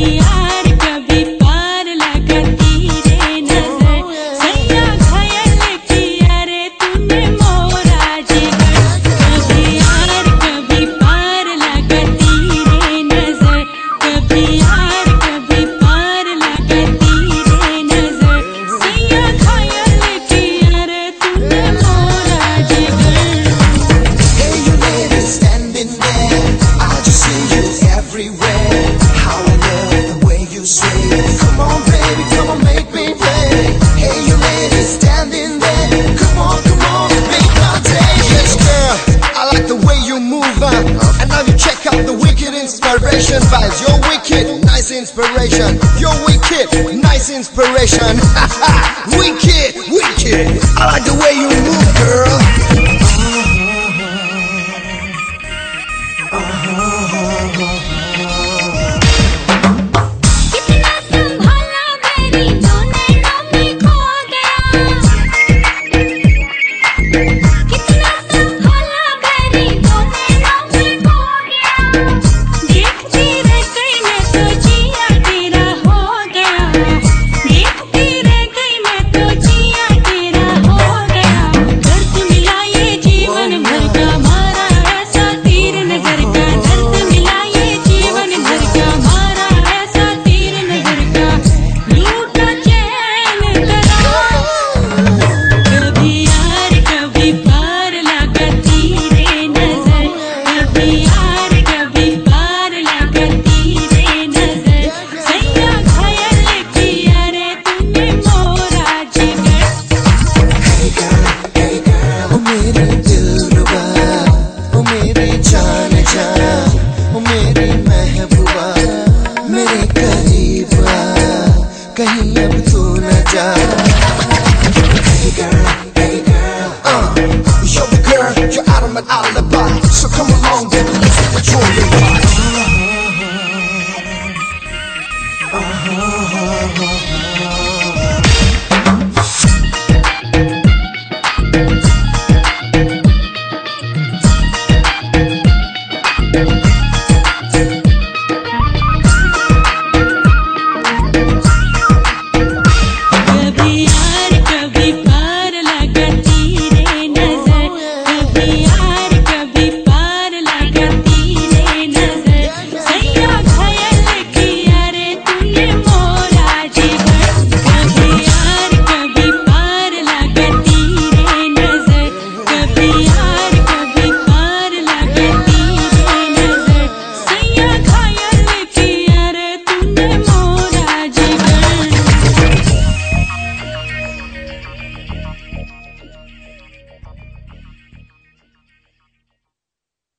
yeah. I Asian vibes, you're wicked, nice inspiration. You're wicked, nice inspiration. wicked, wicked. I like the way you move, girl. Hey girl, hey girl uh, You're the girl, you're out of my, out of the box So come along, baby, let's enjoy your life